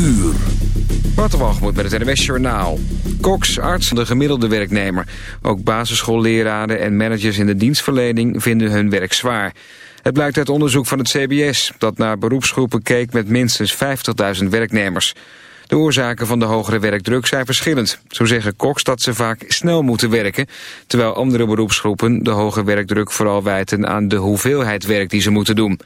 uur. moet met het NWS Journaal. Cox, arts, de gemiddelde werknemer. Ook basisschoolleraren en managers in de dienstverlening vinden hun werk zwaar. Het blijkt uit onderzoek van het CBS... dat naar beroepsgroepen keek met minstens 50.000 werknemers. De oorzaken van de hogere werkdruk zijn verschillend. Zo zeggen Cox dat ze vaak snel moeten werken... terwijl andere beroepsgroepen de hoge werkdruk vooral wijten aan de hoeveelheid werk die ze moeten doen...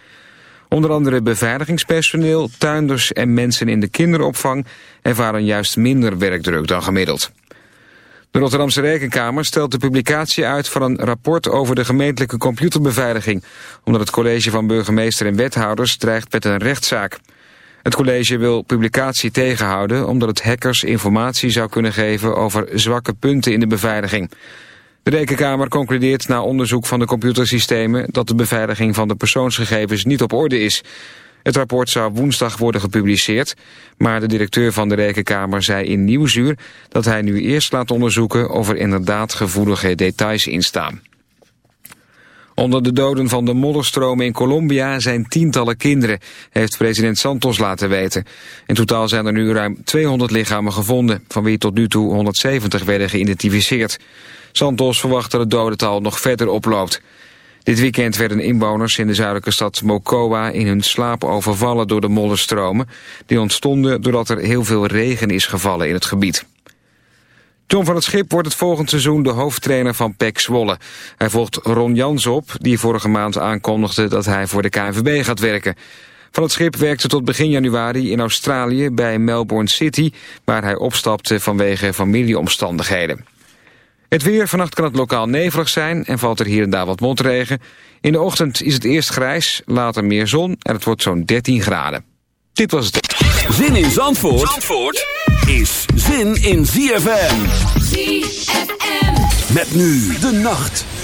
Onder andere beveiligingspersoneel, tuinders en mensen in de kinderopvang ervaren juist minder werkdruk dan gemiddeld. De Rotterdamse Rekenkamer stelt de publicatie uit van een rapport over de gemeentelijke computerbeveiliging, omdat het college van burgemeester en wethouders dreigt met een rechtszaak. Het college wil publicatie tegenhouden omdat het hackers informatie zou kunnen geven over zwakke punten in de beveiliging. De Rekenkamer concludeert na onderzoek van de computersystemen... dat de beveiliging van de persoonsgegevens niet op orde is. Het rapport zou woensdag worden gepubliceerd... maar de directeur van de Rekenkamer zei in Nieuwsuur... dat hij nu eerst laat onderzoeken of er inderdaad gevoelige details in staan. Onder de doden van de modderstromen in Colombia zijn tientallen kinderen, heeft president Santos laten weten. In totaal zijn er nu ruim 200 lichamen gevonden, van wie tot nu toe 170 werden geïdentificeerd. Santos verwacht dat het dodental nog verder oploopt. Dit weekend werden inwoners in de zuidelijke stad Mocoa in hun slaap overvallen door de modderstromen. Die ontstonden doordat er heel veel regen is gevallen in het gebied. John van het Schip wordt het volgend seizoen de hoofdtrainer van PEC Zwolle. Hij volgt Ron Jans op, die vorige maand aankondigde dat hij voor de KNVB gaat werken. Van het Schip werkte tot begin januari in Australië bij Melbourne City... waar hij opstapte vanwege familieomstandigheden. Het weer, vannacht kan het lokaal nevelig zijn en valt er hier en daar wat motregen. In de ochtend is het eerst grijs, later meer zon en het wordt zo'n 13 graden. Dit was het. Zin in Zandvoort, Zandvoort is zin in ZFM. ZFM. Met nu de nacht.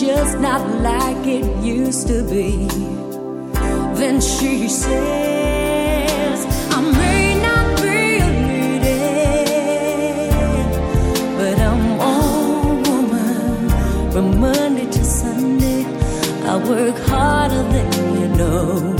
just not like it used to be. Then she says, I may not be admitted, but I'm all woman from Monday to Sunday. I work harder than you know.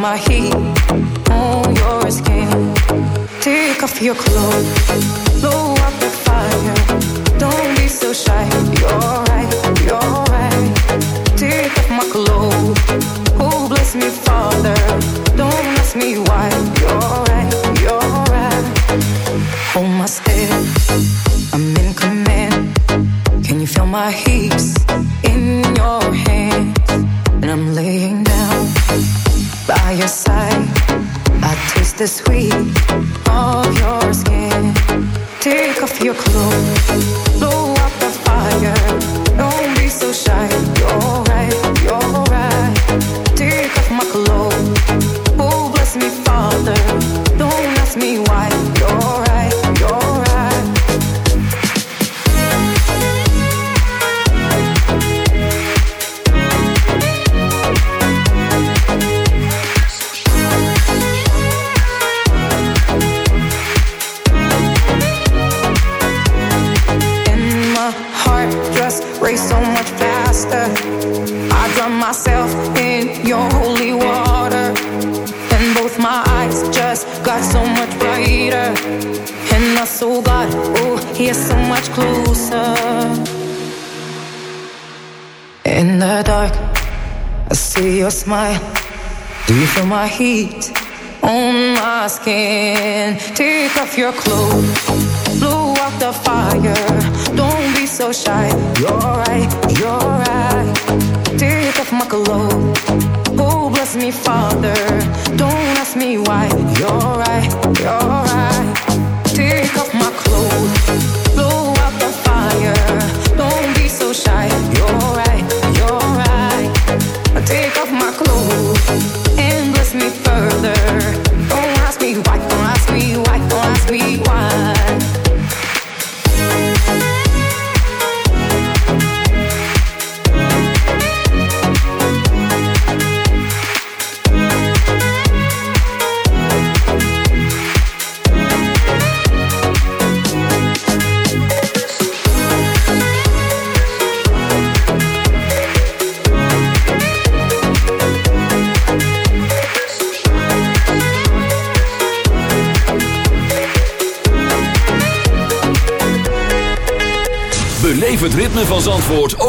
my heat on your skin. Take off your clothes. the sweet heat